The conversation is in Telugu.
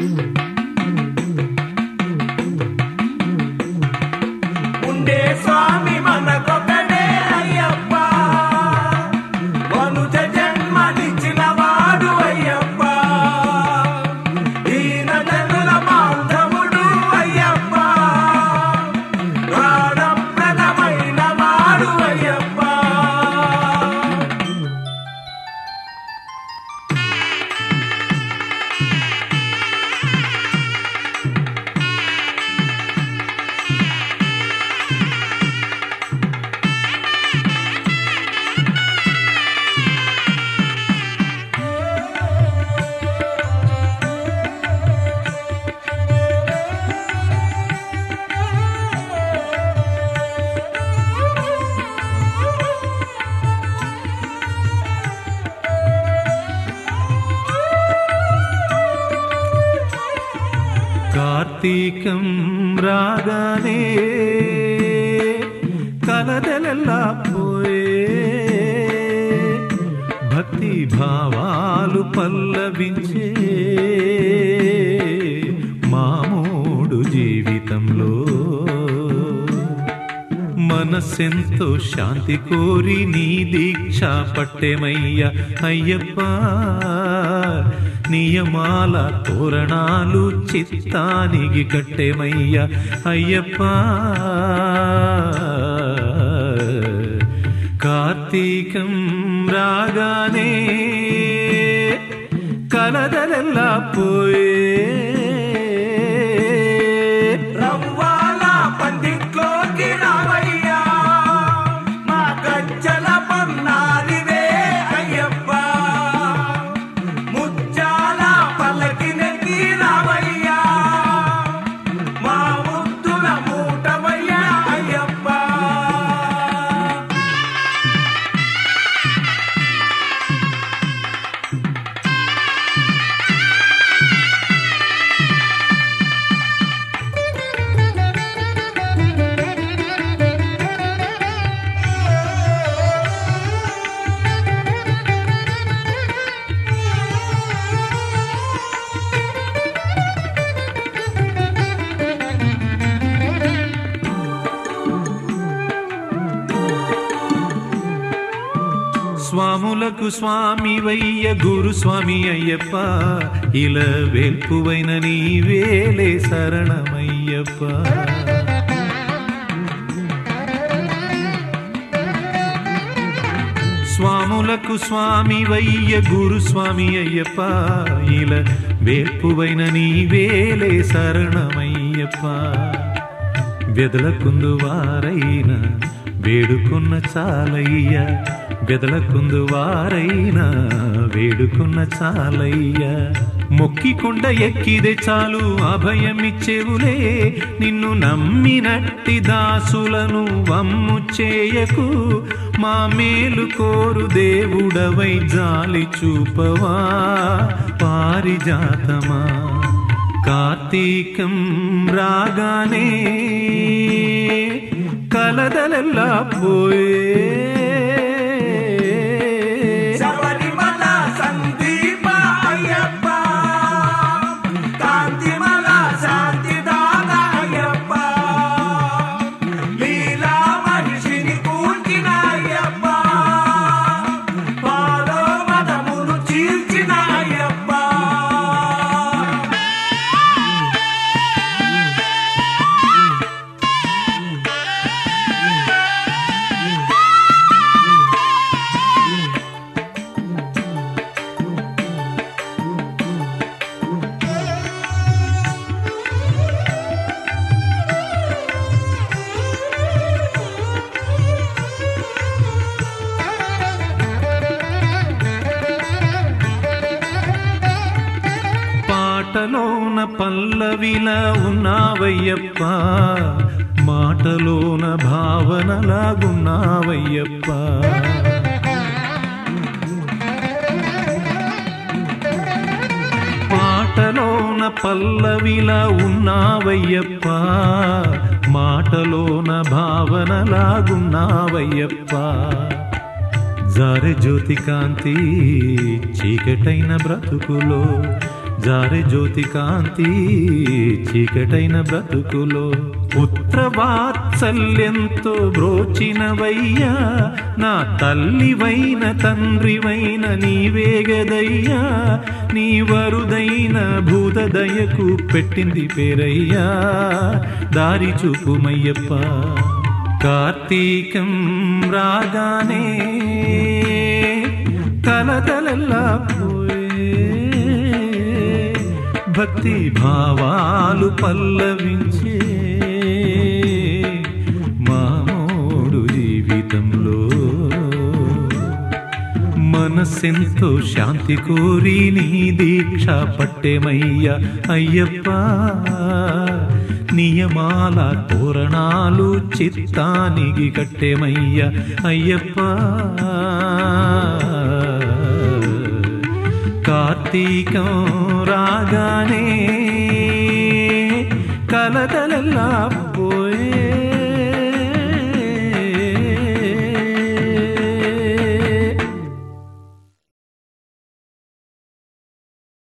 Mm-hmm. కార్తీకం రాగానే కలదలెల్లా పోయే భక్తి భావాలు పల్లవించే మామూడు జీవితంలో. మనసెంతో శాంతి కోరి నీ దీక్ష పట్టెమయ్య అయ్యప్ప. నియమాల తోరణాలు చిత్తానికి కట్టెమయ్య అయ్యప్ప. కార్తీకం రాగానే కలదలెల్లా పోయి స్వాములకు స్వామి వయ్య గురు స్వామి అయ్యప్ప. ఇలా వెల్పువైన నీ వేలే శరణమయ్యప్ప. స్వాములకు స్వామి వయ్య గురు స్వామి అయ్యప్ప. ఇలా వేల్పువైన నీ వేలే శరణమయ్యప్ప. వెదలకుందు వారైనా వేడుకున్న చాలయ్య. వెదలకుందు వారైనా వేడుకున్న చాలయ్యా. మొక్కికొండ ఎక్కిదే చాలు అభయమిచ్చేవులే. నిన్ను నమ్మినట్టి దాసులను వమ్ము చేయకు. మా మేలు కోరు దేవుడవై జాలి చూపవా పారిజాతమా. కార్తీకం రాగానే కలదలల్లా పోయే పాటలోన పల్లవిలా ఉన్నావయ్యప్ప మాటలోన భావనలాగున్నావయ్యప్ప. పాటలోన పల్లవిలా ఉన్నావయ్యప్ప మాటలోన భావనలాగున్నావయ్యప్ప. జారె జ్యోతి కాంతి చీకటైన బ్రతుకులో జారి జ్యోతి కాంతి చీకటైన బ్రతుకులో. పుత్ర వాత్సల్యంతో బ్రోచినవయ్యా నా తల్లివైన తండ్రివైన నీవేగదయ్యా నీ వరుదైన భూతదయకు పెట్టింది పేరయ్యా దారి చూపుమయ్యప్ప. కార్తీకం రాగానే కలతలల్లా పోయే భక్తి భావాలు పల్లవించే మామోడు జీవితంలో. మనసెంతో శాంతి కోరి నీ దీక్ష పట్టెమయ్య అయ్యప్ప. నియమాల తోరణాలు చిత్తానికి కట్టెమయ్య అయ్యప్ప. కార్తీకం రాగానే కలతలల్లా పోయే